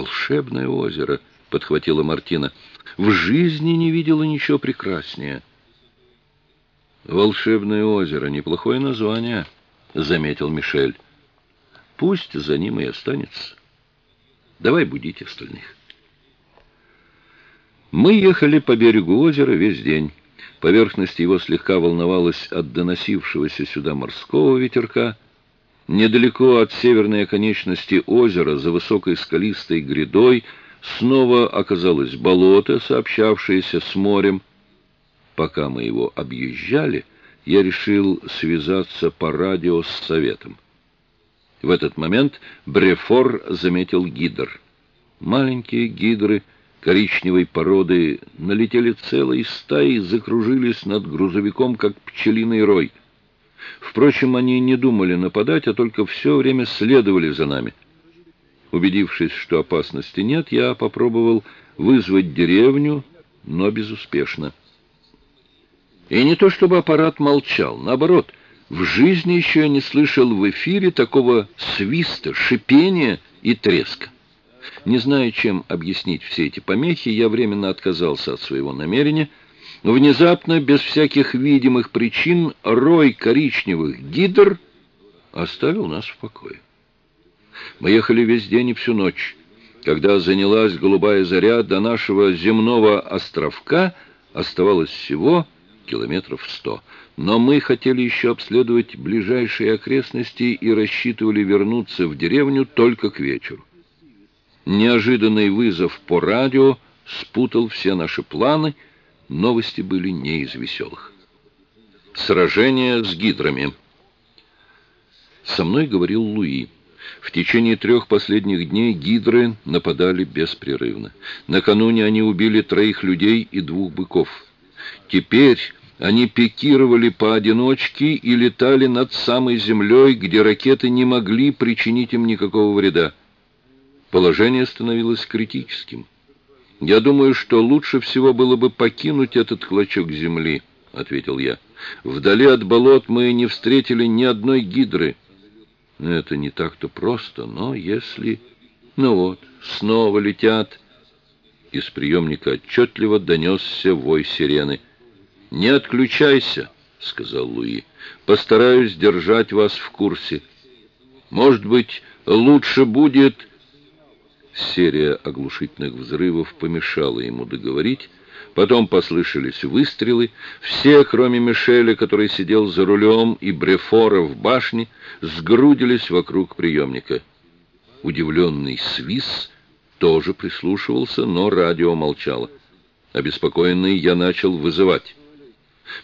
Волшебное озеро, подхватила Мартина. В жизни не видела ничего прекраснее. Волшебное озеро неплохое название, заметил Мишель. Пусть за ним и останется. Давай будить остальных. Мы ехали по берегу озера весь день. Поверхность его слегка волновалась от доносившегося сюда морского ветерка. Недалеко от северной оконечности озера, за высокой скалистой грядой, снова оказалось болото, сообщавшееся с морем. Пока мы его объезжали, я решил связаться по радио с советом. В этот момент Брефор заметил гидр. Маленькие гидры коричневой породы налетели целой стаей, закружились над грузовиком, как пчелиный рой. Впрочем, они не думали нападать, а только все время следовали за нами. Убедившись, что опасности нет, я попробовал вызвать деревню, но безуспешно. И не то чтобы аппарат молчал, наоборот — в жизни еще я не слышал в эфире такого свиста, шипения и треска. Не зная, чем объяснить все эти помехи, я временно отказался от своего намерения. Внезапно, без всяких видимых причин, рой коричневых гидр оставил нас в покое. Мы ехали весь день и всю ночь. Когда занялась голубая заря, до нашего земного островка оставалось всего километров сто. Но мы хотели еще обследовать ближайшие окрестности и рассчитывали вернуться в деревню только к вечеру. Неожиданный вызов по радио спутал все наши планы, новости были не из веселых. Сражение с гидрами. Со мной говорил Луи. В течение трех последних дней гидры нападали беспрерывно. Накануне они убили троих людей и двух быков. Теперь они пикировали поодиночке и летали над самой землей, где ракеты не могли причинить им никакого вреда. Положение становилось критическим. «Я думаю, что лучше всего было бы покинуть этот клочок земли», — ответил я. «Вдали от болот мы не встретили ни одной гидры». «Это не так-то просто, но если...» «Ну вот, снова летят...» Из приемника отчетливо донесся вой сирены — «Не отключайся», — сказал Луи. «Постараюсь держать вас в курсе. Может быть, лучше будет...» Серия оглушительных взрывов помешала ему договорить. Потом послышались выстрелы. Все, кроме Мишеля, который сидел за рулем, и Брефора в башне, сгрудились вокруг приемника. Удивленный Свис тоже прислушивался, но радио молчало. Обеспокоенный я начал вызывать.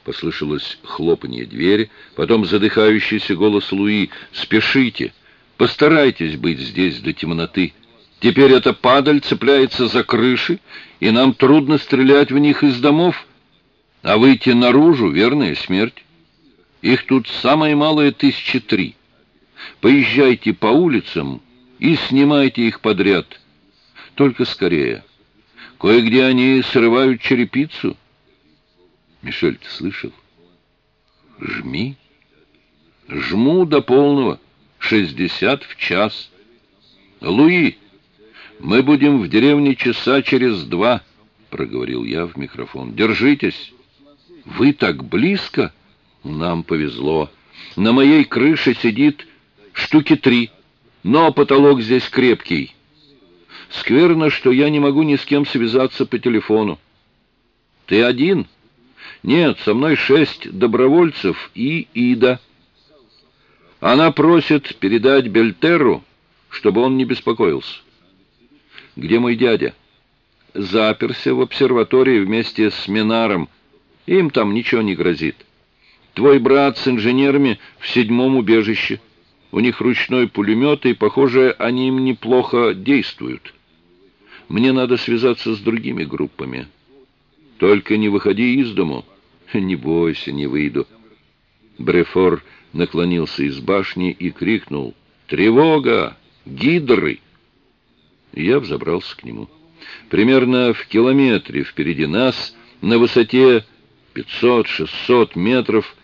Послышалось хлопанье двери, потом задыхающийся голос Луи «Спешите! Постарайтесь быть здесь до темноты! Теперь эта падаль цепляется за крыши, и нам трудно стрелять в них из домов, а выйти наружу — верная смерть. Их тут самое малое тысячи три. Поезжайте по улицам и снимайте их подряд. Только скорее. Кое-где они срывают черепицу — Мишель, ты слышал? Жми. Жму до полного. Шестьдесят в час. Луи, мы будем в деревне часа через два, проговорил я в микрофон. Держитесь. Вы так близко? Нам повезло. На моей крыше сидит штуки три, но потолок здесь крепкий. Скверно, что я не могу ни с кем связаться по телефону. Ты один? — нет, со мной шесть добровольцев и Ида. Она просит передать Бельтеру, чтобы он не беспокоился. Где мой дядя? Заперся в обсерватории вместе с Минаром. Им там ничего не грозит. Твой брат с инженерами в седьмом убежище. У них ручной пулемет, и, похоже, они им неплохо действуют. Мне надо связаться с другими группами. Только не выходи из дому». «Не бойся, не выйду». Брефор наклонился из башни и крикнул «Тревога! Гидры!» Я взобрался к нему. Примерно в километре впереди нас, на высоте 500-600 метров,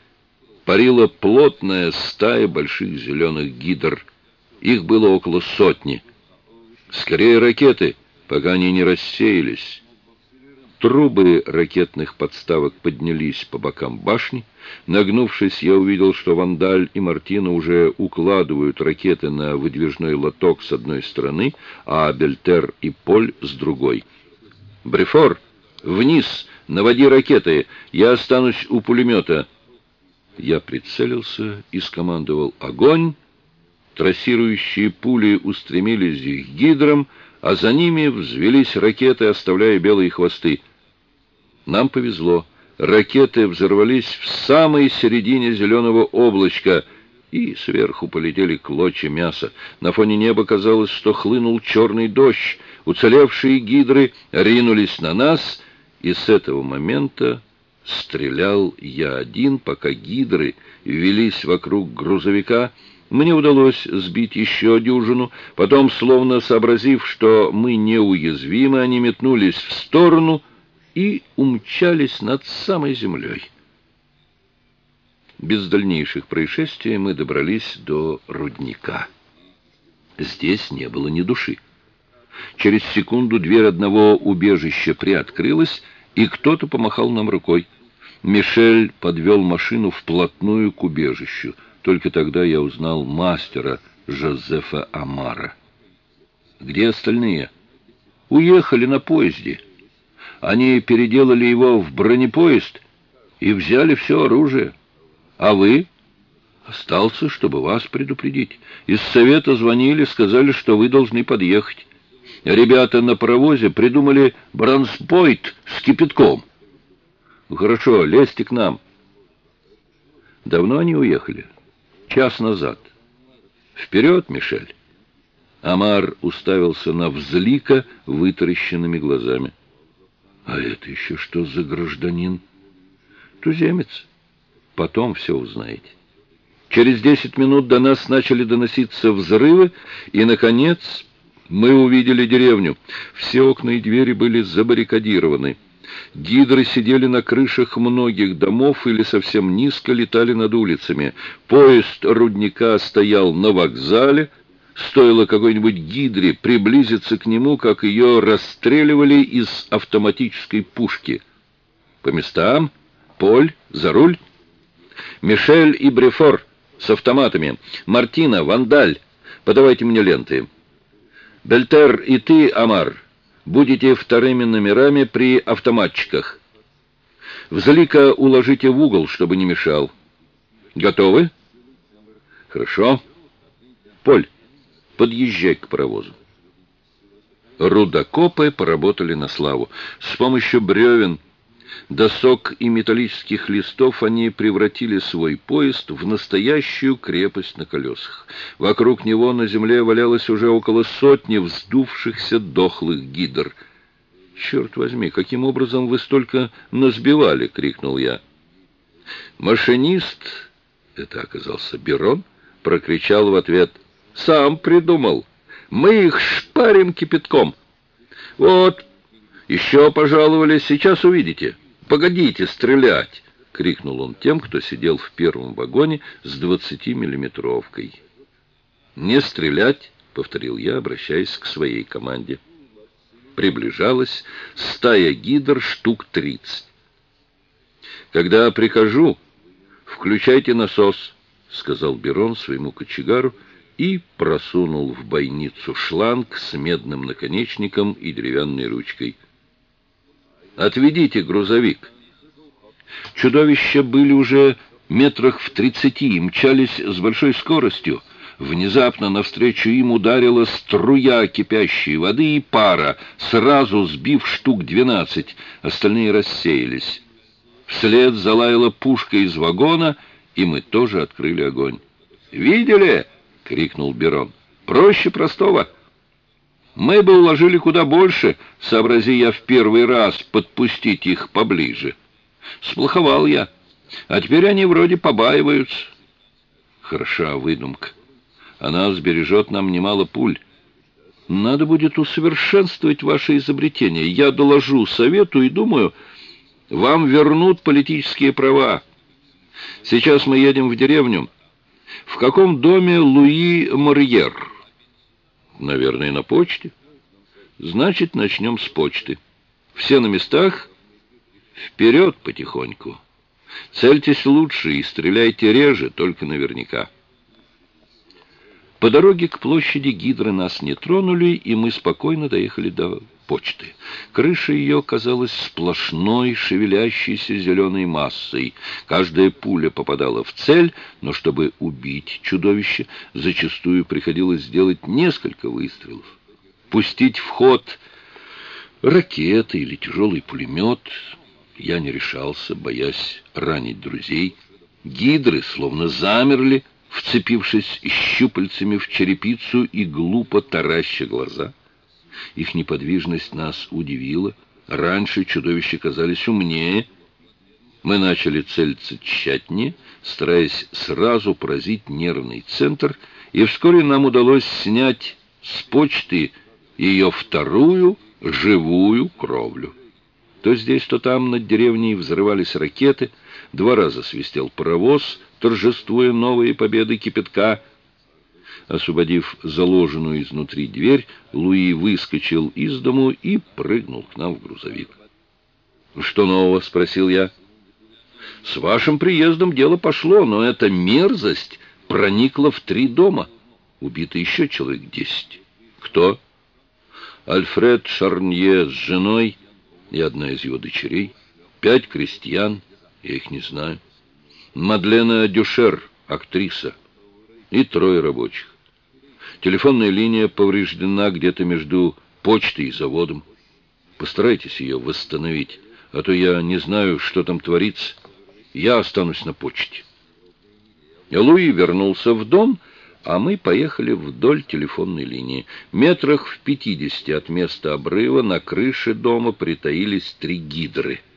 парила плотная стая больших зеленых гидр. Их было около сотни. Скорее ракеты, пока они не рассеялись. Трубы ракетных подставок поднялись по бокам башни. Нагнувшись, я увидел, что Вандаль и Мартина уже укладывают ракеты на выдвижной лоток с одной стороны, а Бельтер и Поль с другой. «Брефор, вниз, наводи ракеты, я останусь у пулемета». Я прицелился и скомандовал «Огонь!». Трассирующие пули устремились к гидрам, а за ними взвелись ракеты, оставляя белые хвосты. Нам повезло. Ракеты взорвались в самой середине зеленого облачка, и сверху полетели клочья мяса. На фоне неба казалось, что хлынул черный дождь. Уцелевшие гидры ринулись на нас, и с этого момента стрелял я один, пока гидры велись вокруг грузовика. Мне удалось сбить еще дюжину. Потом, словно сообразив, что мы неуязвимы, они метнулись в сторону — и умчались над самой землей. Без дальнейших происшествий мы добрались до рудника. Здесь не было ни души. Через секунду дверь одного убежища приоткрылась, и кто-то помахал нам рукой. Мишель подвел машину вплотную к убежищу. Только тогда я узнал мастера Жозефа Амара. «Где остальные?» «Уехали на поезде». Они переделали его в бронепоезд и взяли все оружие. А вы? Остался, чтобы вас предупредить. Из совета звонили, сказали, что вы должны подъехать. Ребята на паровозе придумали бронспойт с кипятком. Хорошо, лезьте к нам. Давно они уехали? Час назад. Вперед, Мишель. Амар уставился на взлика вытаращенными глазами. А это еще что за гражданин? Туземец. Потом все узнаете. Через десять минут до нас начали доноситься взрывы, и, наконец, мы увидели деревню. Все окна и двери были забаррикадированы. Гидры сидели на крышах многих домов или совсем низко летали над улицами. Поезд рудника стоял на вокзале, Стоило какой-нибудь гидре приблизиться к нему, как ее расстреливали из автоматической пушки. По местам. Поль, за руль. Мишель и Брефор с автоматами. Мартина, Вандаль, подавайте мне ленты. Бельтер и ты, Амар, будете вторыми номерами при автоматчиках. Взлика уложите в угол, чтобы не мешал. Готовы? Хорошо. Поль, Подъезжай к паровозу. Рудокопы поработали на славу. С помощью бревен, досок и металлических листов они превратили свой поезд в настоящую крепость на колесах. Вокруг него на земле валялось уже около сотни вздувшихся дохлых гидр. «Черт возьми, каким образом вы столько насбивали?» — крикнул я. Машинист, это оказался Берон, прокричал в ответ — сам придумал. Мы их шпарим кипятком. Вот, еще пожаловались, сейчас увидите. Погодите стрелять, — крикнул он тем, кто сидел в первом вагоне с двадцатимиллиметровкой. «Не стрелять!» — повторил я, обращаясь к своей команде. Приближалась стая гидр штук тридцать. «Когда прикажу, включайте насос», — сказал Берон своему кочегару, — и просунул в бойницу шланг с медным наконечником и деревянной ручкой. «Отведите грузовик!» Чудовища были уже метрах в тридцати и мчались с большой скоростью. Внезапно навстречу им ударила струя кипящей воды и пара, сразу сбив штук двенадцать. Остальные рассеялись. Вслед залаяла пушка из вагона, и мы тоже открыли огонь. «Видели?» — крикнул Берон. «Проще простого. Мы бы уложили куда больше, сообрази я в первый раз подпустить их поближе. Сплоховал я, а теперь они вроде побаиваются». «Хороша выдумка. Она сбережет нам немало пуль. Надо будет усовершенствовать ваше изобретение. Я доложу совету и думаю, вам вернут политические права. Сейчас мы едем в деревню». В каком доме Луи Морьер? Наверное, на почте. Значит, начнем с почты. Все на местах? Вперед потихоньку. Цельтесь лучше и стреляйте реже, только наверняка. По дороге к площади Гидры нас не тронули, и мы спокойно доехали до почты. Крыша ее казалась сплошной, шевелящейся зеленой массой. Каждая пуля попадала в цель, но чтобы убить чудовище, зачастую приходилось сделать несколько выстрелов. Пустить в ход ракеты или тяжелый пулемет я не решался, боясь ранить друзей. Гидры словно замерли, вцепившись щупальцами в черепицу и глупо тараща глаза. Их неподвижность нас удивила. Раньше чудовища казались умнее. Мы начали целиться тщательнее, стараясь сразу поразить нервный центр, и вскоре нам удалось снять с почты ее вторую живую кровлю. То здесь, то там над деревней взрывались ракеты, два раза свистел паровоз, торжествуя новые победы кипятка. Освободив заложенную изнутри дверь, Луи выскочил из дому и прыгнул к нам в грузовик. «Что нового?» — спросил я. «С вашим приездом дело пошло, но эта мерзость проникла в три дома. Убито еще человек десять. Кто?» «Альфред Шарнье с женой и одна из его дочерей. Пять крестьян, я их не знаю. Мадлена Дюшер, актриса, и трое рабочих. Телефонная линия повреждена где-то между почтой и заводом. Постарайтесь ее восстановить, а то я не знаю, что там творится. Я останусь на почте. Луи вернулся в дом, а мы поехали вдоль телефонной линии. Метрах в пятидесяти от места обрыва на крыше дома притаились три гидры —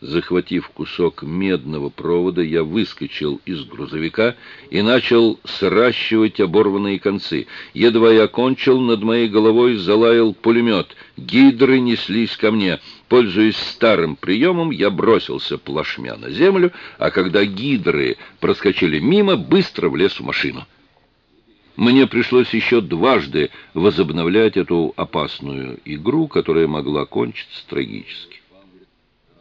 Захватив кусок медного провода, я выскочил из грузовика и начал сращивать оборванные концы. Едва я кончил, над моей головой залаял пулемет. Гидры неслись ко мне. Пользуясь старым приемом, я бросился плашмя на землю, а когда гидры проскочили мимо, быстро влез в машину. Мне пришлось еще дважды возобновлять эту опасную игру, которая могла кончиться трагически.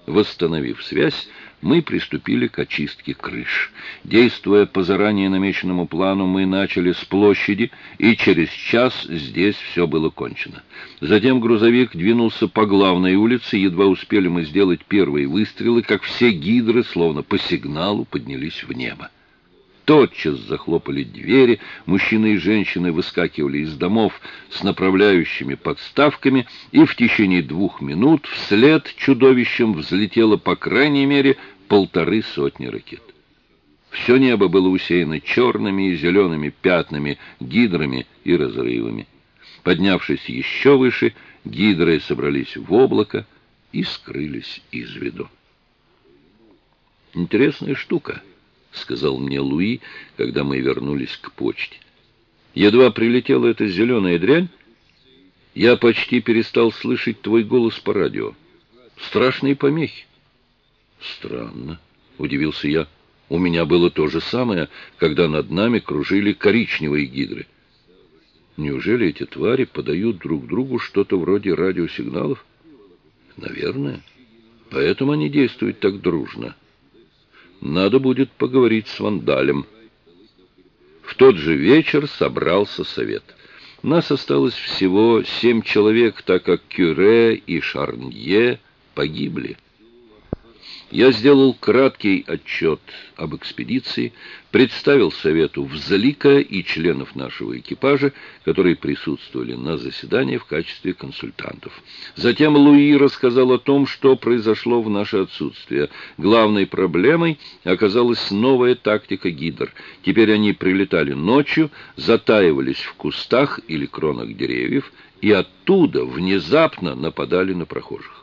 Восстановив связь, мы приступили к очистке крыш. Действуя по заранее намеченному плану, мы начали с площади, и через час здесь все было кончено. Затем грузовик двинулся по главной улице, едва успели мы сделать первые выстрелы, как все гидры, словно по сигналу, поднялись в небо. Тотчас захлопали двери, мужчины и женщины выскакивали из домов с направляющими подставками, и в течение двух минут вслед чудовищем взлетело по крайней мере полторы сотни ракет. Все небо было усеяно черными и зелеными пятнами, гидрами и разрывами. Поднявшись еще выше, гидры собрались в облако и скрылись из виду. Интересная штука —— сказал мне Луи, когда мы вернулись к почте. Едва прилетела эта зеленая дрянь, я почти перестал слышать твой голос по радио. Страшные помехи. Странно, — удивился я. У меня было то же самое, когда над нами кружили коричневые гидры. Неужели эти твари подают друг другу что-то вроде радиосигналов? Наверное. Поэтому они действуют так дружно. Надо будет поговорить с Вандалем. В тот же вечер собрался совет. Нас осталось всего семь человек, так как Кюре и Шарнье погибли. Я сделал краткий отчет об экспедиции, представил совету Взлика и членов нашего экипажа, которые присутствовали на заседании в качестве консультантов. Затем Луи рассказал о том, что произошло в наше отсутствие. Главной проблемой оказалась новая тактика гидр. Теперь они прилетали ночью, затаивались в кустах или кронах деревьев и оттуда внезапно нападали на прохожих.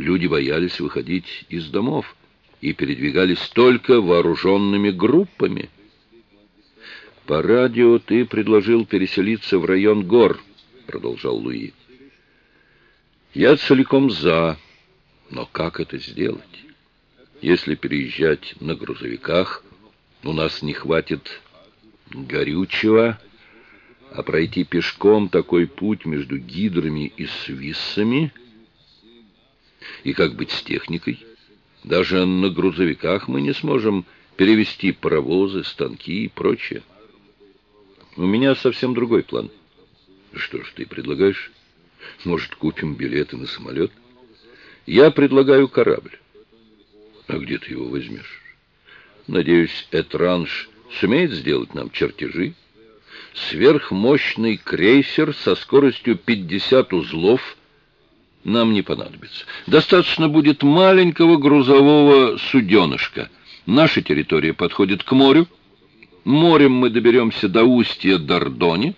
Люди боялись выходить из домов и передвигались только вооруженными группами. «По радио ты предложил переселиться в район гор», — продолжал Луи. «Я целиком за, но как это сделать? Если переезжать на грузовиках, у нас не хватит горючего, А пройти пешком такой путь между гидрами и свиссами... И как быть с техникой? Даже на грузовиках мы не сможем перевести паровозы, станки и прочее. У меня совсем другой план. Что ж ты предлагаешь? Может, купим билеты на самолет? Я предлагаю корабль. А где ты его возьмешь? Надеюсь, Этранж сумеет сделать нам чертежи? Сверхмощный крейсер со скоростью 50 узлов нам не понадобится. Достаточно будет маленького грузового суденышка. Наша территория подходит к морю. Морем мы доберемся до устья Дордони.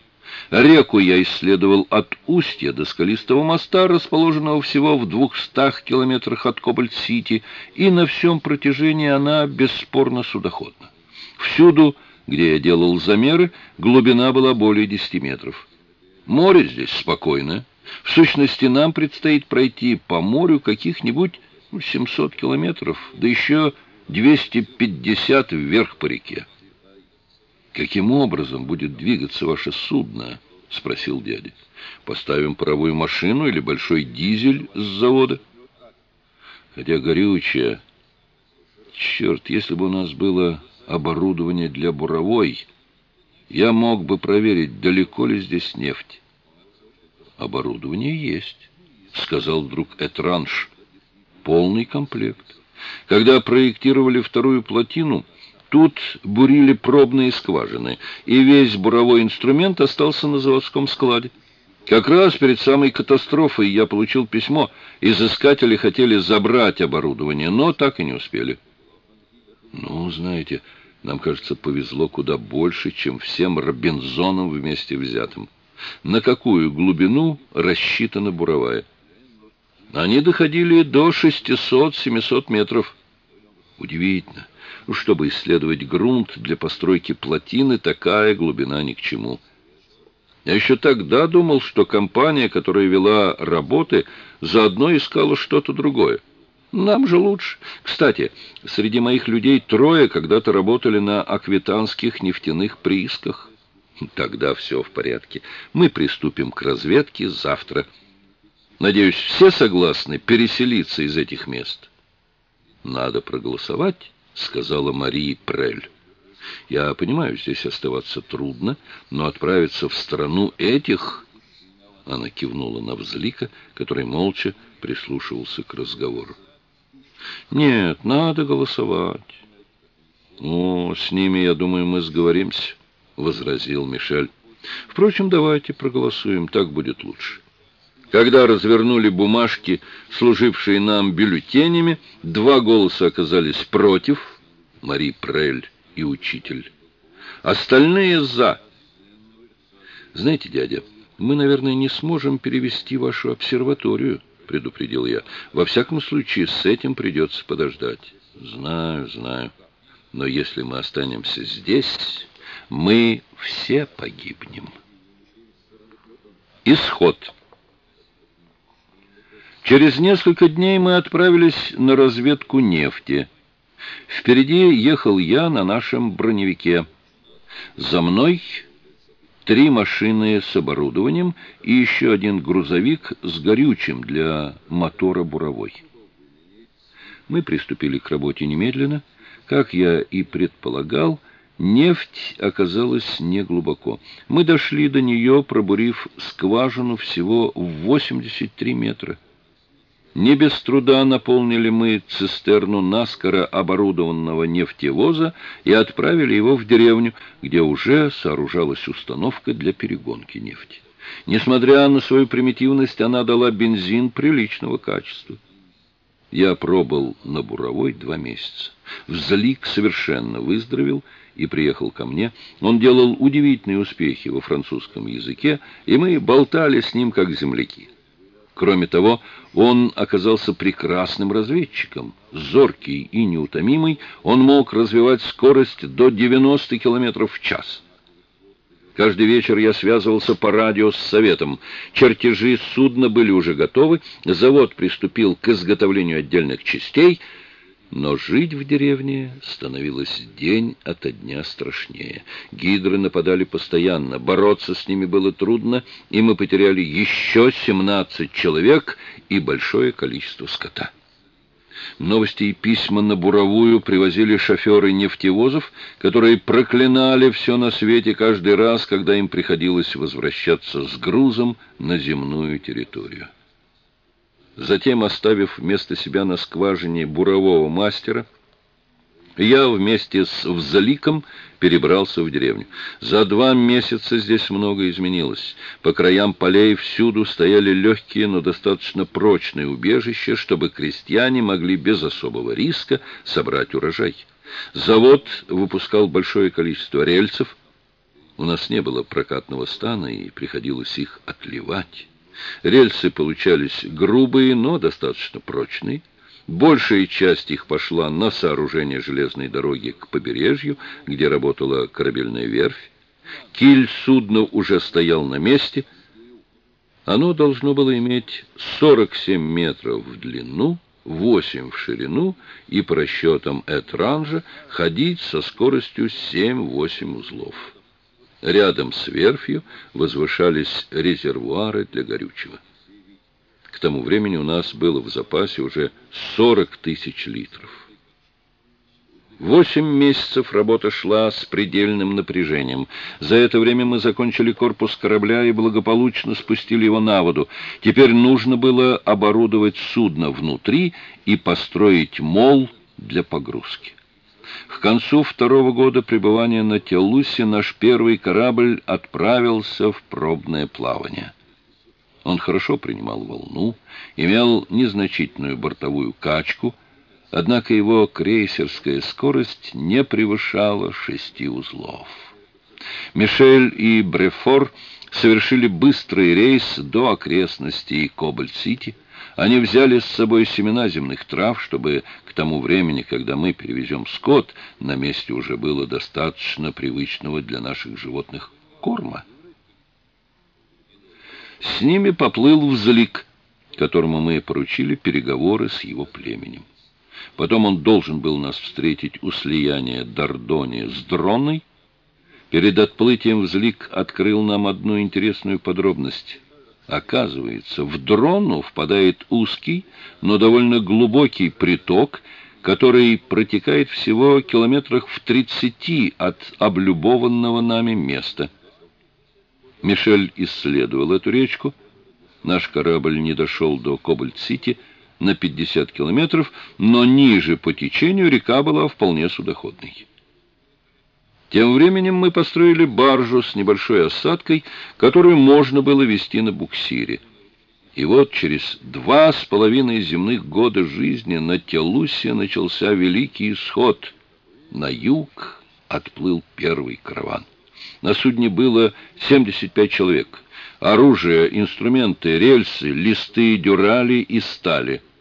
Реку я исследовал от устья до скалистого моста, расположенного всего в двухстах километрах от Кобальт-Сити, и на всем протяжении она бесспорно судоходна. Всюду, где я делал замеры, глубина была более десяти метров. Море здесь спокойное. В сущности, нам предстоит пройти по морю каких-нибудь 700 километров, да еще 250 вверх по реке. «Каким образом будет двигаться ваше судно?» — спросил дядя. «Поставим паровую машину или большой дизель с завода?» «Хотя горючее... Черт, если бы у нас было оборудование для буровой, я мог бы проверить, далеко ли здесь нефть». «Оборудование есть», — сказал вдруг Этранш. «Полный комплект. Когда проектировали вторую плотину...» Тут бурили пробные скважины, и весь буровой инструмент остался на заводском складе. Как раз перед самой катастрофой я получил письмо. Изыскатели хотели забрать оборудование, но так и не успели. Ну, знаете, нам, кажется, повезло куда больше, чем всем Робинзонам вместе взятым. На какую глубину рассчитана буровая? Они доходили до 600-700 метров. Удивительно. Ну, чтобы исследовать грунт для постройки плотины, такая глубина ни к чему. Я еще тогда думал, что компания, которая вела работы, заодно искала что-то другое. Нам же лучше. Кстати, среди моих людей трое когда-то работали на аквитанских нефтяных приисках. Тогда все в порядке. Мы приступим к разведке завтра. Надеюсь, все согласны переселиться из этих мест. Надо проголосовать. — сказала Мария Прель. «Я понимаю, здесь оставаться трудно, но отправиться в страну этих...» Она кивнула на Взлика, который молча прислушивался к разговору. «Нет, надо голосовать». «О, с ними, я думаю, мы сговоримся», — возразил Мишель. «Впрочем, давайте проголосуем, так будет лучше». Когда развернули бумажки, служившие нам бюллетенями, два голоса оказались против, Мари Прель и учитель. Остальные «за». «Знаете, дядя, мы, наверное, не сможем перевести вашу обсерваторию», — предупредил я. «Во всяком случае, с этим придется подождать». «Знаю, знаю. Но если мы останемся здесь, мы все погибнем». Исход. Через несколько дней мы отправились на разведку нефти. Впереди ехал я на нашем броневике. За мной три машины с оборудованием и еще один грузовик с горючим для мотора буровой. Мы приступили к работе немедленно. Как я и предполагал, нефть оказалась неглубоко. Мы дошли до нее, пробурив скважину всего в 83 метра. Не без труда наполнили мы цистерну наскоро оборудованного нефтевоза и отправили его в деревню, где уже сооружалась установка для перегонки нефти. Несмотря на свою примитивность, она дала бензин приличного качества. Я пробыл на буровой два месяца. Взлик совершенно выздоровел и приехал ко мне. Он делал удивительные успехи во французском языке, и мы болтали с ним как земляки. Кроме того, он оказался прекрасным разведчиком. Зоркий и неутомимый, он мог развивать скорость до 90 км в час. Каждый вечер я связывался по радио с советом. Чертежи судна были уже готовы, завод приступил к изготовлению отдельных частей. Но жить в деревне становилось день ото дня страшнее. Гидры нападали постоянно, бороться с ними было трудно, и мы потеряли еще 17 человек и большое количество скота. Новости и письма на буровую привозили шоферы нефтевозов, которые проклинали все на свете каждый раз, когда им приходилось возвращаться с грузом на земную территорию. Затем, оставив вместо себя на скважине бурового мастера, я вместе с Взаликом перебрался в деревню. За два месяца здесь много изменилось. По краям полей всюду стояли легкие, но достаточно прочные убежища, чтобы крестьяне могли без особого риска собрать урожай. Завод выпускал большое количество рельсов. У нас не было прокатного стана, и приходилось их отливать. Рельсы получались грубые, но достаточно прочные. Большая часть их пошла на сооружение железной дороги к побережью, где работала корабельная верфь. Киль судна уже стоял на месте. Оно должно было иметь 47 метров в длину, 8 в ширину и по расчетам Этранжа ходить со скоростью 7-8 узлов. Рядом с верфью возвышались резервуары для горючего. К тому времени у нас было в запасе уже 40 тысяч литров. Восемь месяцев работа шла с предельным напряжением. За это время мы закончили корпус корабля и благополучно спустили его на воду. Теперь нужно было оборудовать судно внутри и построить мол для погрузки. К концу второго года пребывания на Телусе наш первый корабль отправился в пробное плавание. Он хорошо принимал волну, имел незначительную бортовую качку, однако его крейсерская скорость не превышала шести узлов. Мишель и Брефор совершили быстрый рейс до окрестностей Кобальт-Сити, они взяли с собой семена земных трав, чтобы к тому времени, когда мы перевезем скот, на месте уже было достаточно привычного для наших животных корма. С ними поплыл взлик, которому мы поручили переговоры с его племенем. Потом он должен был нас встретить у слияния Дордони с Дронной. Перед отплытием взлик открыл нам одну интересную подробность — Оказывается, в Дрону впадает узкий, но довольно глубокий приток, который протекает всего километрах в 30 от облюбованного нами места. Мишель исследовал эту речку. Наш корабль не дошел до Кобальт-Сити на 50 километров, но ниже по течению река была вполне судоходной. Тем временем мы построили баржу с небольшой осадкой, которую можно было вести на буксире. И вот через два с половиной земных года жизни на Телусе начался великий исход. На юг отплыл первый караван. На судне было 75 человек. Оружие, инструменты, рельсы, листы, дюрали и стали –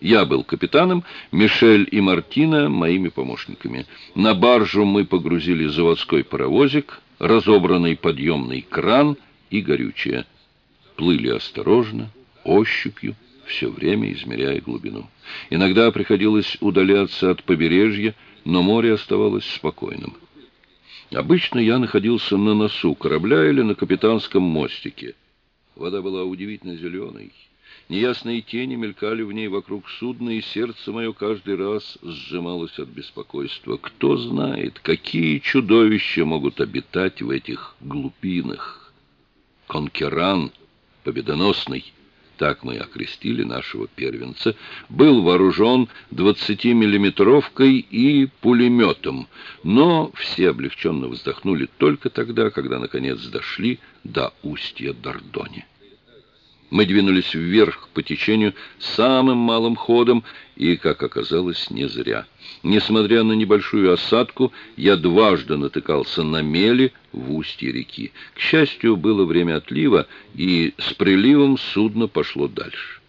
я был капитаном, Мишель и Мартина моими помощниками. На баржу мы погрузили заводской паровозик, разобранный подъемный кран и горючее. Плыли осторожно, ощупью, все время измеряя глубину. Иногда приходилось удаляться от побережья, но море оставалось спокойным. Обычно я находился на носу корабля или на капитанском мостике. Вода была удивительно зеленой. Неясные тени мелькали в ней вокруг судна, и сердце мое каждый раз сжималось от беспокойства. Кто знает, какие чудовища могут обитать в этих глубинах? Конкеран, победоносный, так мы окрестили нашего первенца, был вооружен 20-миллиметровкой и пулеметом, но все облегченно вздохнули только тогда, когда наконец дошли до устья Дордони. Мы двинулись вверх по течению самым малым ходом, и, как оказалось, не зря. Несмотря на небольшую осадку, я дважды натыкался на мели в устье реки. К счастью, было время отлива, и с приливом судно пошло дальше.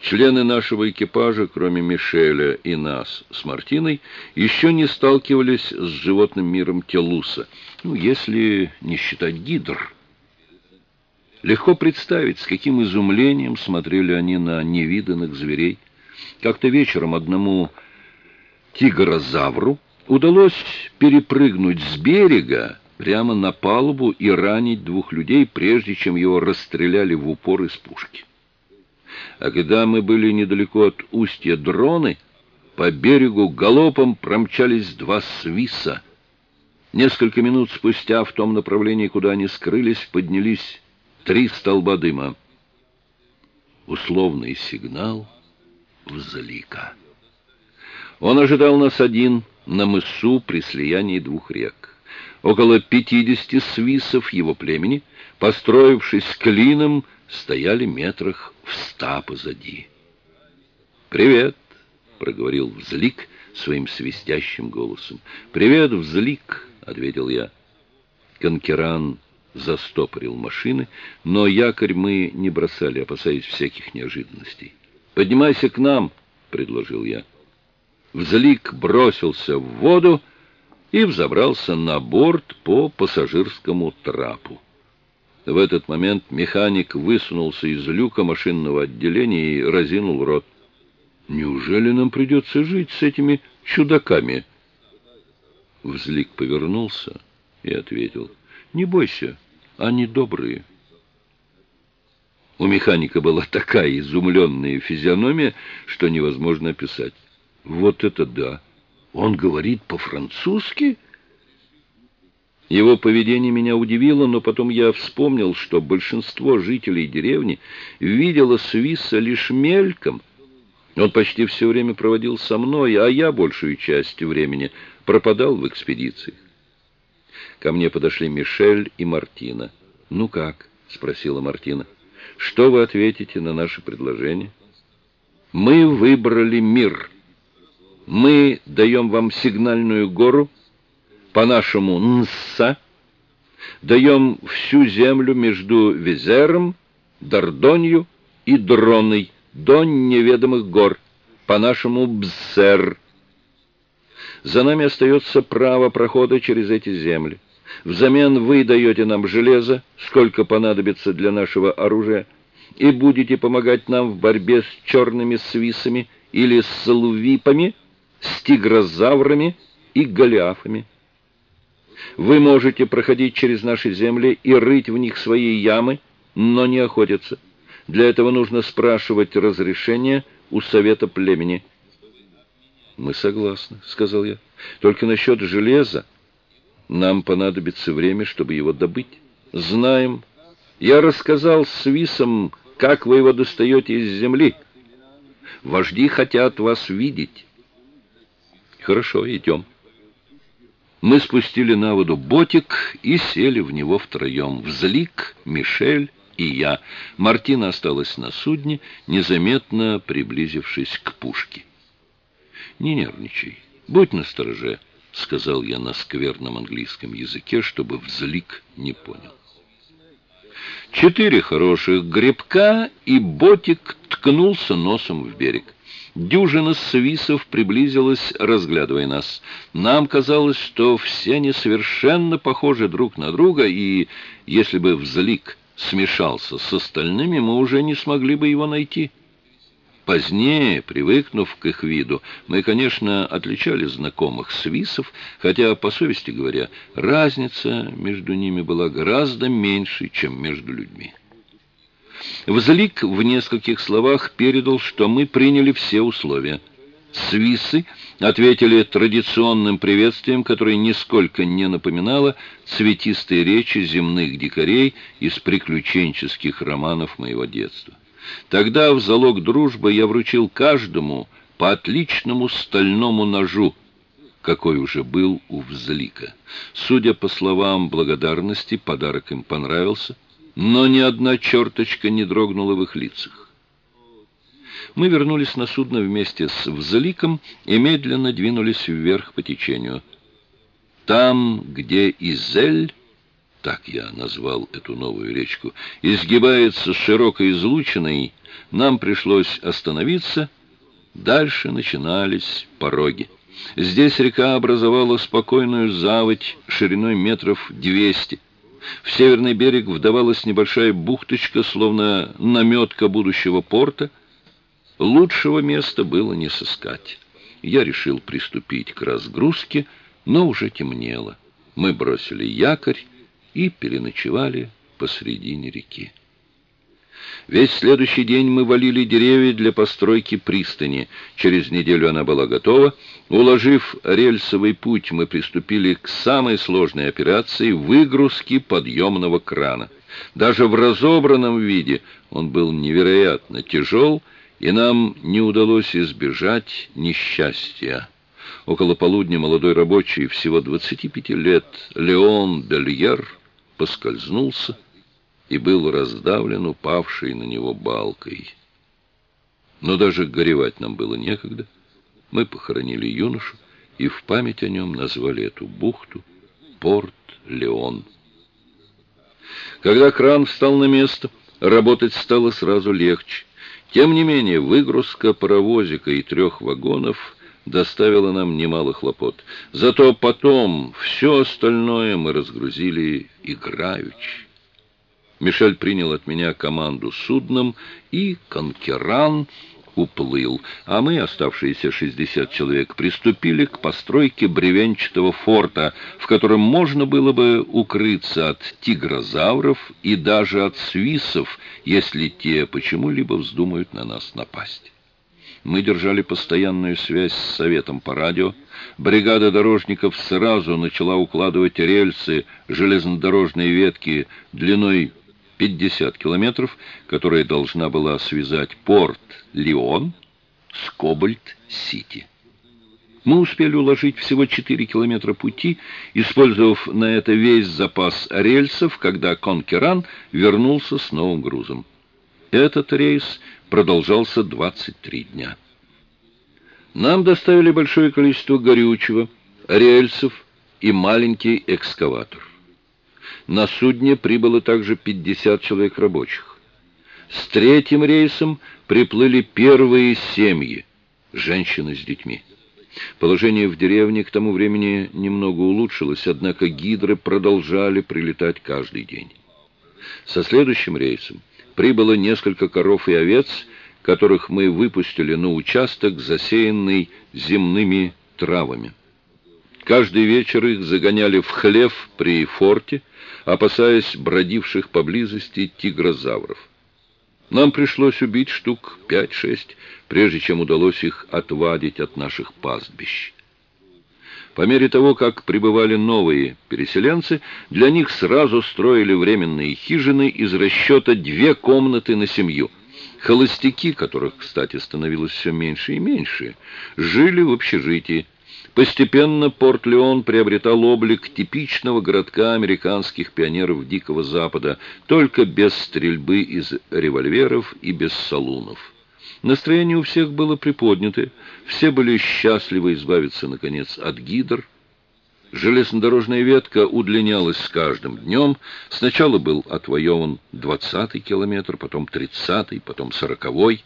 Члены нашего экипажа, кроме Мишеля и нас с Мартиной, еще не сталкивались с животным миром Телуса, ну, если не считать гидр. Легко представить, с каким изумлением смотрели они на невиданных зверей. Как-то вечером одному тигрозавру удалось перепрыгнуть с берега прямо на палубу и ранить двух людей, прежде чем его расстреляли в упор из пушки. А когда мы были недалеко от устья Дроны, по берегу галопом промчались два свиса. Несколько минут спустя в том направлении, куда они скрылись, поднялись три столба дыма. Условный сигнал взлика. Он ожидал нас один на мысу при слиянии двух рек. Около пятидесяти свисов его племени, построившись клином, стояли метрах в ста позади. «Привет!» — проговорил Взлик своим свистящим голосом. «Привет, Взлик!» — ответил я. Конкеран застопорил машины, но якорь мы не бросали, опасаясь всяких неожиданностей. «Поднимайся к нам!» — предложил я. Взлик бросился в воду и взобрался на борт по пассажирскому трапу. В этот момент механик высунулся из люка машинного отделения и разинул рот. «Неужели нам придется жить с этими чудаками?» Взлик повернулся и ответил. «Не бойся, они добрые». У механика была такая изумленная физиономия, что невозможно описать. Вот это да! Он говорит по-французски? Его поведение меня удивило, но потом я вспомнил, что большинство жителей деревни видело Свисса лишь мельком. Он почти все время проводил со мной, а я большую часть времени пропадал в экспедициях. Ко мне подошли Мишель и Мартина. «Ну как?» — спросила Мартина. «Что вы ответите на наше предложение?» «Мы выбрали мир» мы даем вам сигнальную гору, по-нашему Нсса, даем всю землю между Визером, Дордонью и Дроной до неведомых гор, по-нашему Бсер. За нами остается право прохода через эти земли. Взамен вы даете нам железо, сколько понадобится для нашего оружия, и будете помогать нам в борьбе с черными свисами или с лувипами, с тигрозаврами и голиафами. Вы можете проходить через наши земли и рыть в них свои ямы, но не охотиться. Для этого нужно спрашивать разрешение у совета племени. «Мы согласны», — сказал я. «Только насчет железа нам понадобится время, чтобы его добыть. Знаем. Я рассказал свисам, как вы его достаете из земли. Вожди хотят вас видеть». Хорошо, идем. Мы спустили на воду ботик и сели в него втроем. Взлик, Мишель и я. Мартина осталась на судне, незаметно приблизившись к пушке. «Не нервничай, будь настороже», — сказал я на скверном английском языке, чтобы Взлик не понял. Четыре хороших гребка, и ботик ткнулся носом в берег. Дюжина свисов приблизилась, разглядывая нас. Нам казалось, что все они совершенно похожи друг на друга, и если бы взлик смешался с остальными, мы уже не смогли бы его найти. Позднее, привыкнув к их виду, мы, конечно, отличали знакомых свисов, хотя, по совести говоря, разница между ними была гораздо меньше, чем между людьми. Взлик в нескольких словах передал, что мы приняли все условия. Свисы ответили традиционным приветствием, которое нисколько не напоминало цветистые речи земных дикарей из приключенческих романов моего детства. Тогда в залог дружбы я вручил каждому по отличному стальному ножу, какой уже был у Взлика. Судя по словам благодарности, подарок им понравился — но ни одна черточка не дрогнула в их лицах. Мы вернулись на судно вместе с Взликом и медленно двинулись вверх по течению. Там, где Изель, так я назвал эту новую речку, изгибается широкой излучиной, нам пришлось остановиться, дальше начинались пороги. Здесь река образовала спокойную заводь шириной метров двести. В северный берег вдавалась небольшая бухточка, словно наметка будущего порта. Лучшего места было не сыскать. я решил приступить к разгрузке, но уже темнело. Мы бросили якорь и переночевали посредине реки. Весь следующий день мы валили деревья для постройки пристани. Через неделю она была готова. Уложив рельсовый путь, мы приступили к самой сложной операции — выгрузки подъемного крана. Даже в разобранном виде он был невероятно тяжел, и нам не удалось избежать несчастья. Около полудня молодой рабочий, всего 25 лет, Леон Дельер, поскользнулся и был раздавлен упавшей на него балкой. Но даже горевать нам было некогда. Мы похоронили юношу и в память о нем назвали эту бухту Порт-Леон. Когда кран встал на место, работать стало сразу легче. Тем не менее, выгрузка паровозика и трех вагонов доставила нам немало хлопот. Зато потом все остальное мы разгрузили играючи. Мишель принял от меня команду судном, и конкеран уплыл, а мы, оставшиеся 60 человек, приступили к постройке бревенчатого форта, в котором можно было бы укрыться от тигрозавров и даже от свисов, если те почему-либо вздумают на нас напасть. Мы держали постоянную связь с Советом по радио. Бригада дорожников сразу начала укладывать рельсы, железнодорожные ветки длиной 50 километров, которая должна была связать порт Лион с Кобальт-Сити. Мы успели уложить всего 4 километра пути, использовав на это весь запас рельсов, когда Конкеран вернулся с новым грузом. Этот рейс продолжался 23 дня. Нам доставили большое количество горючего, рельсов и маленький экскаватор. На судне прибыло также 50 человек рабочих. С третьим рейсом приплыли первые семьи, женщины с детьми. Положение в деревне к тому времени немного улучшилось, однако гидры продолжали прилетать каждый день. Со следующим рейсом прибыло несколько коров и овец, которых мы выпустили на участок, засеянный земными травами. Каждый вечер их загоняли в хлев при форте, опасаясь бродивших поблизости тигрозавров. Нам пришлось убить штук пять-шесть, прежде чем удалось их отвадить от наших пастбищ. По мере того, как прибывали новые переселенцы, для них сразу строили временные хижины из расчета две комнаты на семью. Холостяки, которых, кстати, становилось все меньше и меньше, жили в общежитии, Постепенно Порт-Леон приобретал облик типичного городка американских пионеров Дикого Запада, только без стрельбы из револьверов и без салунов. Настроение у всех было приподнятое, все были счастливы избавиться, наконец, от гидр. Железнодорожная ветка удлинялась с каждым днем. Сначала был отвоеван двадцатый километр, потом тридцатый, потом сороковой.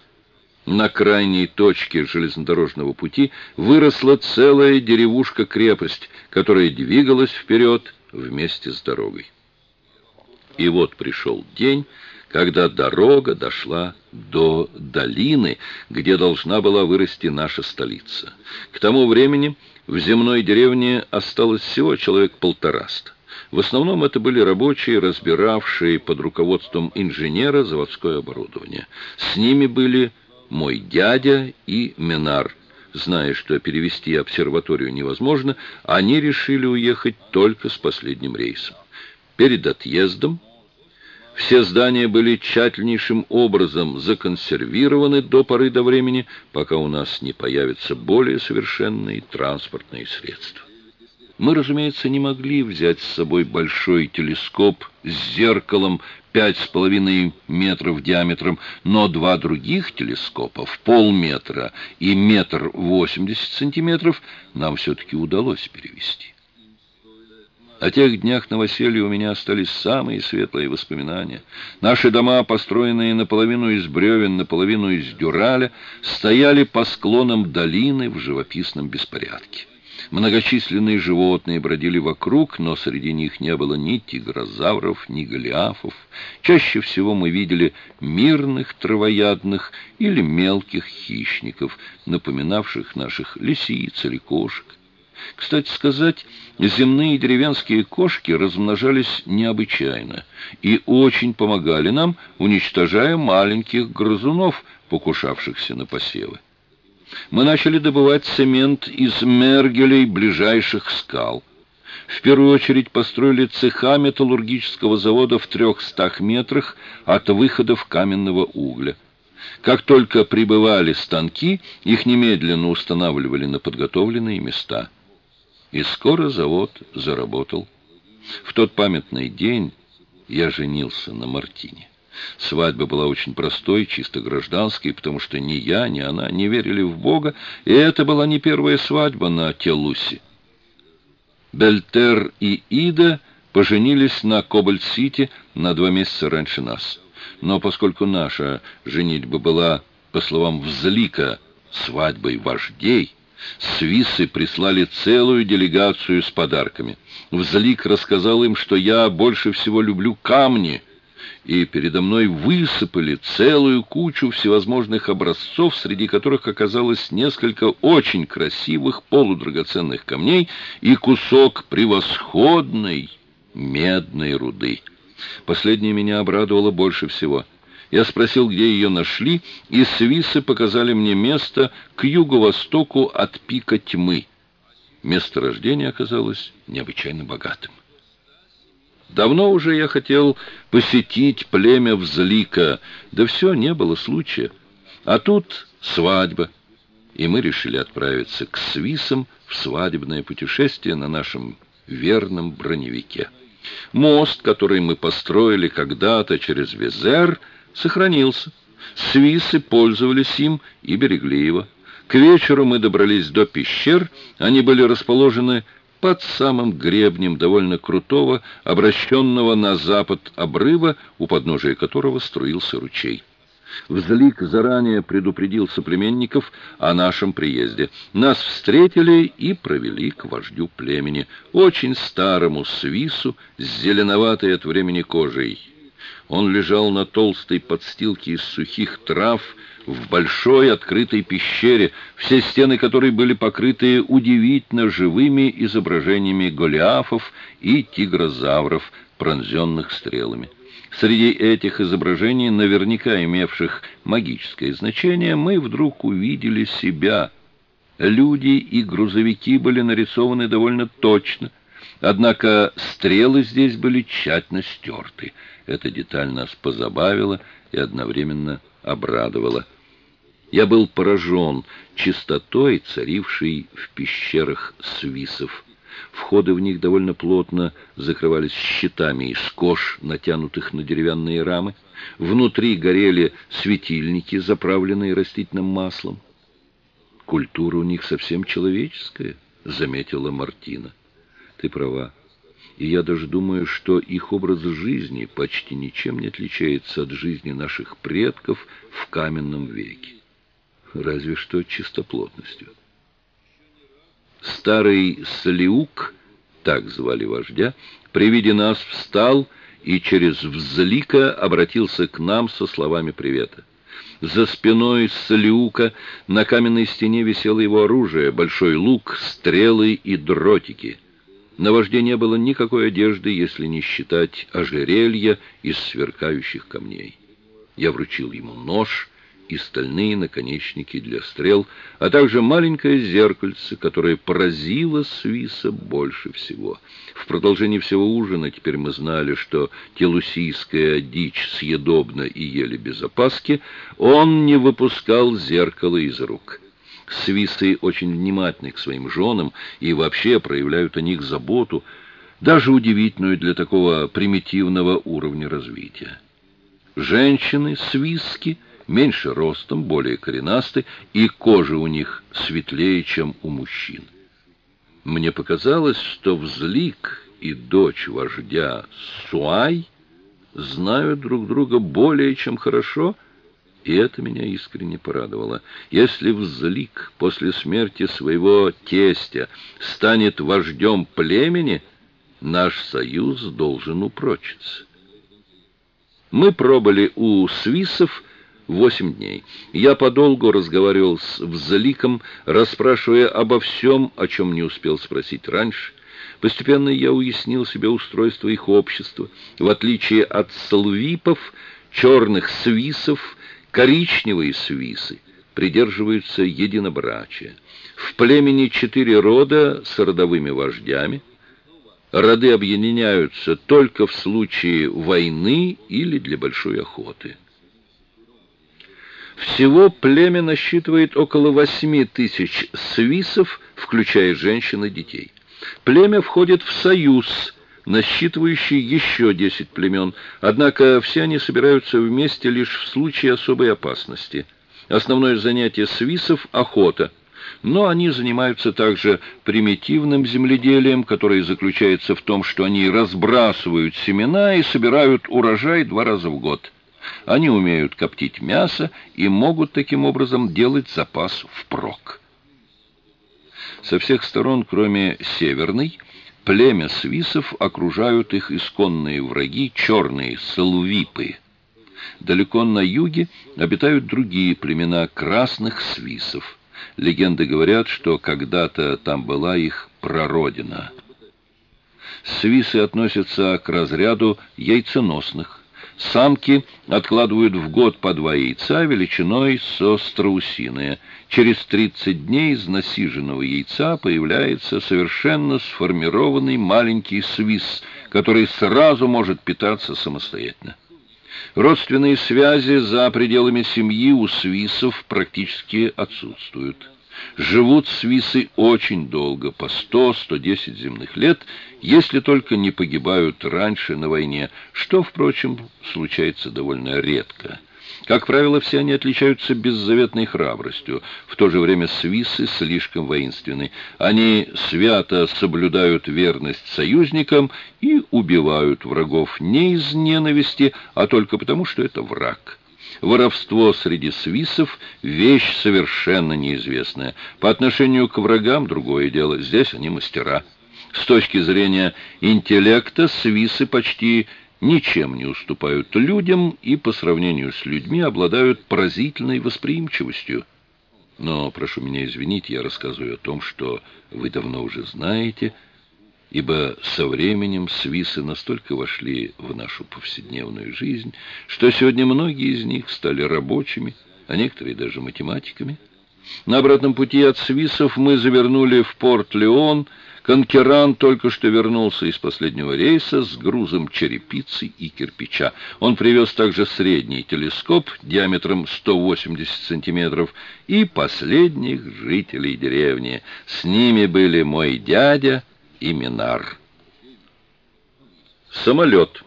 На крайней точке железнодорожного пути выросла целая деревушка-крепость, которая двигалась вперед вместе с дорогой. И вот пришел день, когда дорога дошла до долины, где должна была вырасти наша столица. К тому времени в земной деревне осталось всего человек полтораста. В основном это были рабочие, разбиравшие под руководством инженера заводское оборудование. С ними были мой дядя и Менар. Зная, что перевести обсерваторию невозможно, они решили уехать только с последним рейсом. Перед отъездом все здания были тщательнейшим образом законсервированы до поры до времени, пока у нас не появятся более совершенные транспортные средства. Мы, разумеется, не могли взять с собой большой телескоп с зеркалом пять с половиной метров диаметром, но два других телескопа в полметра и метр восемьдесят сантиметров нам все-таки удалось перевести. О тех днях новоселья у меня остались самые светлые воспоминания. Наши дома, построенные наполовину из бревен, наполовину из дюраля, стояли по склонам долины в живописном беспорядке. Многочисленные животные бродили вокруг, но среди них не было ни тигрозавров, ни голиафов. Чаще всего мы видели мирных травоядных или мелких хищников, напоминавших наших лисиц или кошек. Кстати сказать, земные деревенские кошки размножались необычайно и очень помогали нам, уничтожая маленьких грызунов, покушавшихся на посевы. Мы начали добывать цемент из мергелей ближайших скал. В первую очередь построили цеха металлургического завода в трехстах метрах от выходов каменного угля. Как только прибывали станки, их немедленно устанавливали на подготовленные места. И скоро завод заработал. В тот памятный день я женился на Мартине. Свадьба была очень простой, чисто гражданской, потому что ни я, ни она не верили в Бога, и это была не первая свадьба на Телусе. Бельтер и Ида поженились на Кобальт-Сити на два месяца раньше нас. Но поскольку наша женитьба была, по словам Взлика, свадьбой вождей, Свисы прислали целую делегацию с подарками. Взлик рассказал им, что я больше всего люблю камни — и передо мной высыпали целую кучу всевозможных образцов, среди которых оказалось несколько очень красивых полудрагоценных камней и кусок превосходной медной руды. Последнее меня обрадовало больше всего. Я спросил, где ее нашли, и свисы показали мне место к юго-востоку от пика тьмы. Место рождения оказалось необычайно богатым. Давно уже я хотел посетить племя Взлика, да все, не было случая. А тут свадьба, и мы решили отправиться к свисам в свадебное путешествие на нашем верном броневике. Мост, который мы построили когда-то через Везер, сохранился. Свисы пользовались им и берегли его. К вечеру мы добрались до пещер, они были расположены под самым гребнем довольно крутого, обращенного на запад обрыва, у подножия которого струился ручей. Взлик заранее предупредил соплеменников о нашем приезде. Нас встретили и провели к вождю племени, очень старому свису с зеленоватой от времени кожей. Он лежал на толстой подстилке из сухих трав, в большой открытой пещере, все стены которой были покрыты удивительно живыми изображениями голиафов и тигрозавров, пронзенных стрелами. Среди этих изображений, наверняка имевших магическое значение, мы вдруг увидели себя. Люди и грузовики были нарисованы довольно точно, однако стрелы здесь были тщательно стерты. Эта деталь нас позабавила и одновременно обрадовало. Я был поражен чистотой, царившей в пещерах свисов. Входы в них довольно плотно закрывались щитами из кож, натянутых на деревянные рамы. Внутри горели светильники, заправленные растительным маслом. «Культура у них совсем человеческая», — заметила Мартина. «Ты права. И я даже думаю, что их образ жизни почти ничем не отличается от жизни наших предков в каменном веке. Разве что чистоплотностью. Старый Салиук, так звали вождя, при виде нас встал и через взлика обратился к нам со словами привета. За спиной Салиука на каменной стене висело его оружие, большой лук, стрелы и дротики — на вожде не было никакой одежды, если не считать ожерелья из сверкающих камней. Я вручил ему нож и стальные наконечники для стрел, а также маленькое зеркальце, которое поразило Свиса больше всего. В продолжении всего ужина теперь мы знали, что телусийская дичь съедобна и ели без опаски, он не выпускал зеркало из рук. Свисы очень внимательны к своим женам и вообще проявляют о них заботу, даже удивительную для такого примитивного уровня развития. Женщины свиски меньше ростом, более коренасты, и кожа у них светлее, чем у мужчин. Мне показалось, что Взлик и дочь вождя Суай знают друг друга более чем хорошо, И это меня искренне порадовало. Если Взлик после смерти своего тестя станет вождем племени, наш союз должен упрочиться. Мы пробыли у свисов восемь дней. Я подолгу разговаривал с Взликом, расспрашивая обо всем, о чем не успел спросить раньше. Постепенно я уяснил себе устройство их общества. В отличие от салвипов, черных свисов, коричневые свисы придерживаются единобрачия. В племени четыре рода с родовыми вождями – роды объединяются только в случае войны или для большой охоты. Всего племя насчитывает около восьми тысяч свисов, включая женщин и детей. Племя входит в союз, насчитывающий еще десять племен, однако все они собираются вместе лишь в случае особой опасности. Основное занятие свисов – охота – но они занимаются также примитивным земледелием, которое заключается в том, что они разбрасывают семена и собирают урожай два раза в год. Они умеют коптить мясо и могут таким образом делать запас впрок. Со всех сторон, кроме северной, племя свисов окружают их исконные враги, черные салувипы. Далеко на юге обитают другие племена красных свисов. Легенды говорят, что когда-то там была их прародина. Свисы относятся к разряду яйценосных. Самки откладывают в год по два яйца величиной со страусиные. Через 30 дней из насиженного яйца появляется совершенно сформированный маленький свис, который сразу может питаться самостоятельно. Родственные связи за пределами семьи у свисов практически отсутствуют. Живут свисы очень долго, по 100-110 земных лет, если только не погибают раньше на войне, что, впрочем, случается довольно редко. Как правило, все они отличаются беззаветной храбростью. В то же время свисы слишком воинственны. Они свято соблюдают верность союзникам и убивают врагов не из ненависти, а только потому, что это враг. Воровство среди свисов – вещь совершенно неизвестная. По отношению к врагам – другое дело. Здесь они мастера. С точки зрения интеллекта свисы почти ничем не уступают людям и по сравнению с людьми обладают поразительной восприимчивостью. Но, прошу меня извинить, я рассказываю о том, что вы давно уже знаете, ибо со временем свисы настолько вошли в нашу повседневную жизнь, что сегодня многие из них стали рабочими, а некоторые даже математиками. На обратном пути от свисов мы завернули в порт Леон, Конкеран только что вернулся из последнего рейса с грузом черепицы и кирпича. Он привез также средний телескоп диаметром 180 сантиметров и последних жителей деревни. С ними были мой дядя и Минар. Самолет.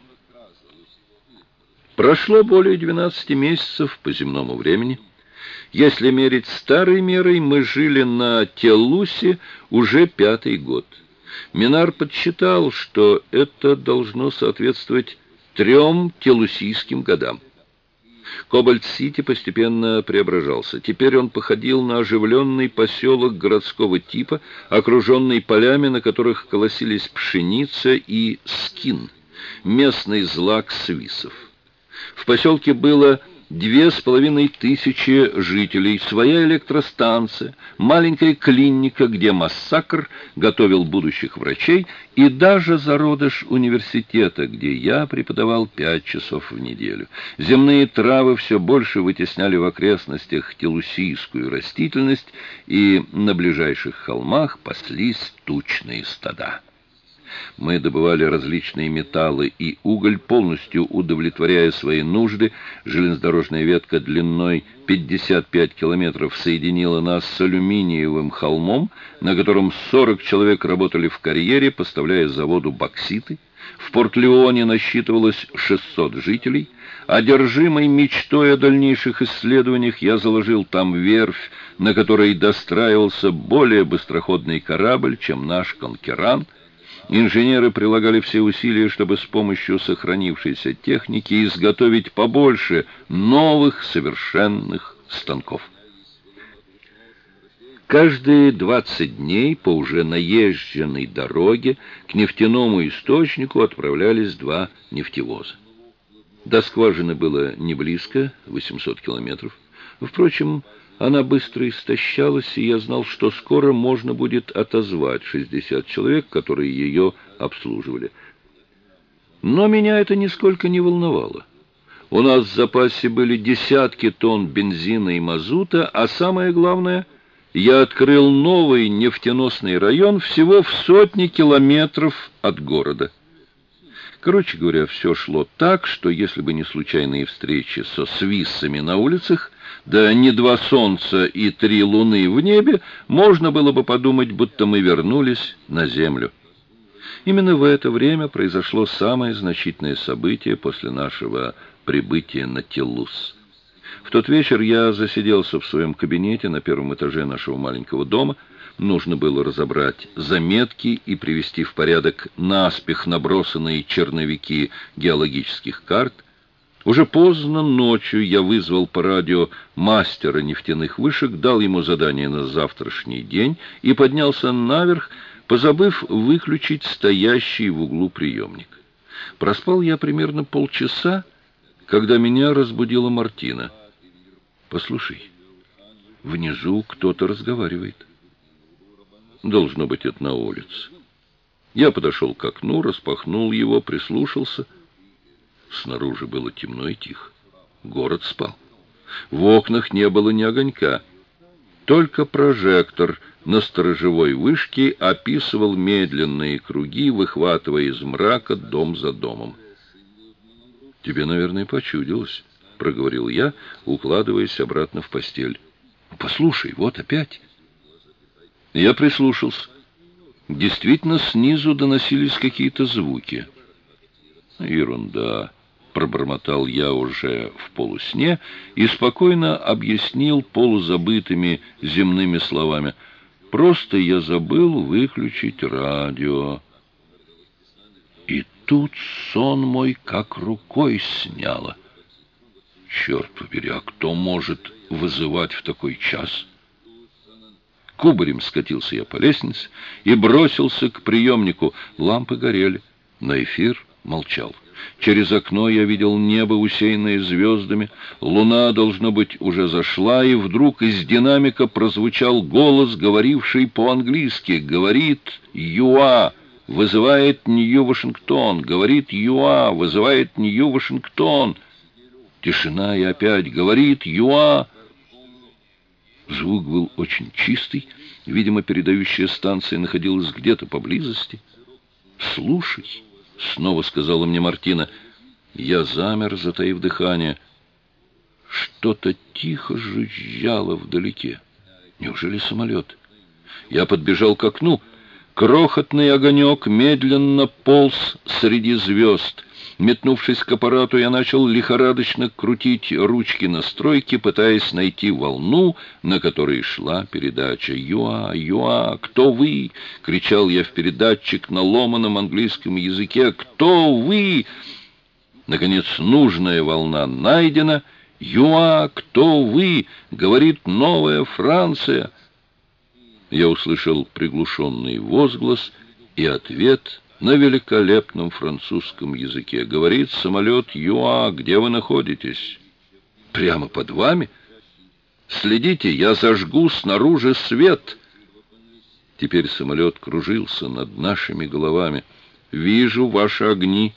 Прошло более 12 месяцев по земному времени. Если мерить старой мерой, мы жили на Телусе уже пятый год. Минар подсчитал, что это должно соответствовать трем телусийским годам. Кобальт-Сити постепенно преображался. Теперь он походил на оживленный поселок городского типа, окруженный полями, на которых колосились пшеница и скин, местный злак свисов. В поселке было две с половиной тысячи жителей, своя электростанция, маленькая клиника, где массакр готовил будущих врачей, и даже зародыш университета, где я преподавал пять часов в неделю. Земные травы все больше вытесняли в окрестностях телусийскую растительность, и на ближайших холмах паслись тучные стада. Мы добывали различные металлы и уголь, полностью удовлетворяя свои нужды. Железнодорожная ветка длиной 55 километров соединила нас с алюминиевым холмом, на котором 40 человек работали в карьере, поставляя заводу бокситы. В Порт-Леоне насчитывалось 600 жителей. Одержимой мечтой о дальнейших исследованиях я заложил там верфь, на которой достраивался более быстроходный корабль, чем наш «Конкеран», Инженеры прилагали все усилия, чтобы с помощью сохранившейся техники изготовить побольше новых совершенных станков. Каждые 20 дней по уже наезженной дороге к нефтяному источнику отправлялись два нефтевоза. До скважины было не близко, 800 километров. Впрочем, она быстро истощалась, и я знал, что скоро можно будет отозвать 60 человек, которые ее обслуживали. Но меня это нисколько не волновало. У нас в запасе были десятки тонн бензина и мазута, а самое главное, я открыл новый нефтеносный район всего в сотни километров от города. Короче говоря, все шло так, что если бы не случайные встречи со свиссами на улицах, да не два солнца и три луны в небе, можно было бы подумать, будто мы вернулись на землю. Именно в это время произошло самое значительное событие после нашего прибытия на Телус. В тот вечер я засиделся в своем кабинете на первом этаже нашего маленького дома, Нужно было разобрать заметки и привести в порядок наспех набросанные черновики геологических карт. Уже поздно ночью я вызвал по радио мастера нефтяных вышек, дал ему задание на завтрашний день и поднялся наверх, позабыв выключить стоящий в углу приемник. Проспал я примерно полчаса, когда меня разбудила Мартина. «Послушай, внизу кто-то разговаривает». Должно быть, это на улице. Я подошел к окну, распахнул его, прислушался. Снаружи было темно и тихо. Город спал. В окнах не было ни огонька. Только прожектор на сторожевой вышке описывал медленные круги, выхватывая из мрака дом за домом. «Тебе, наверное, почудилось», — проговорил я, укладываясь обратно в постель. «Послушай, вот опять». Я прислушался. Действительно, снизу доносились какие-то звуки. Ерунда, пробормотал я уже в полусне и спокойно объяснил полузабытыми земными словами. Просто я забыл выключить радио. И тут сон мой как рукой сняло. Черт побери, а кто может вызывать в такой час? — Кубарем скатился я по лестнице и бросился к приемнику. Лампы горели, но эфир молчал. Через окно я видел небо, усеянное звездами. Луна, должно быть, уже зашла, и вдруг из динамика прозвучал голос, говоривший по-английски. Говорит «Юа!» вызывает Нью-Вашингтон, говорит Юа, вызывает Нью-Вашингтон. Тишина и опять говорит Юа, Звук был очень чистый, видимо, передающая станция находилась где-то поблизости. «Слушай», — снова сказала мне Мартина, — я замер, затаив дыхание. Что-то тихо жужжало вдалеке. Неужели самолет? Я подбежал к окну. Крохотный огонек медленно полз среди звезд — Метнувшись к аппарату, я начал лихорадочно крутить ручки настройки, пытаясь найти волну, на которой шла передача. «Юа! Юа! Кто вы?» — кричал я в передатчик на ломаном английском языке. «Кто вы?» Наконец, нужная волна найдена. «Юа! Кто вы?» — говорит новая Франция. Я услышал приглушенный возглас и ответ — на великолепном французском языке. Говорит самолет «Юа, где вы находитесь?» «Прямо под вами?» «Следите, я зажгу снаружи свет!» Теперь самолет кружился над нашими головами. «Вижу ваши огни.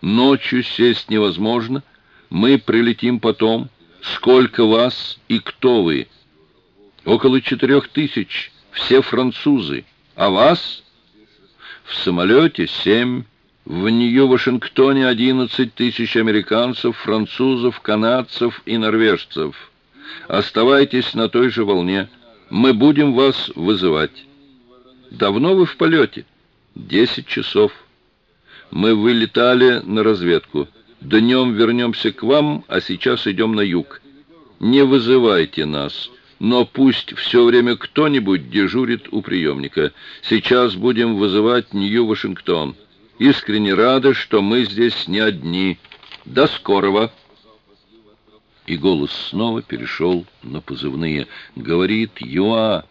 Ночью сесть невозможно. Мы прилетим потом. Сколько вас и кто вы?» «Около четырех тысяч. Все французы. А вас?» В самолете семь, в Нью-Вашингтоне одиннадцать тысяч американцев, французов, канадцев и норвежцев. Оставайтесь на той же волне. Мы будем вас вызывать. Давно вы в полете? Десять часов. Мы вылетали на разведку. Днем вернемся к вам, а сейчас идем на юг. Не вызывайте нас. Но пусть все время кто-нибудь дежурит у приемника. Сейчас будем вызывать Нью-Вашингтон. Искренне рада, что мы здесь не одни. До скорого!» И голос снова перешел на позывные. «Говорит Юа!»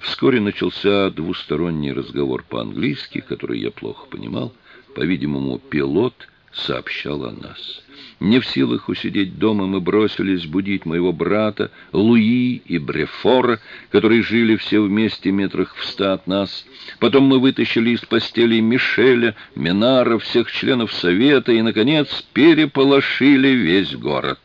Вскоре начался двусторонний разговор по-английски, который я плохо понимал. По-видимому, пилот сообщал о нас. Не в силах усидеть дома, мы бросились будить моего брата, Луи и Брефора, которые жили все вместе метрах в ста от нас. Потом мы вытащили из постели Мишеля, Минара, всех членов совета и, наконец, переполошили весь город.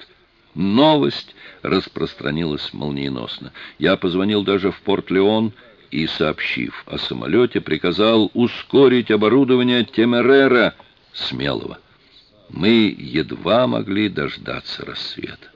Новость распространилась молниеносно. Я позвонил даже в Порт-Леон и, сообщив о самолете, приказал ускорить оборудование Темерера смелого. Мы едва могли дождаться рассвета.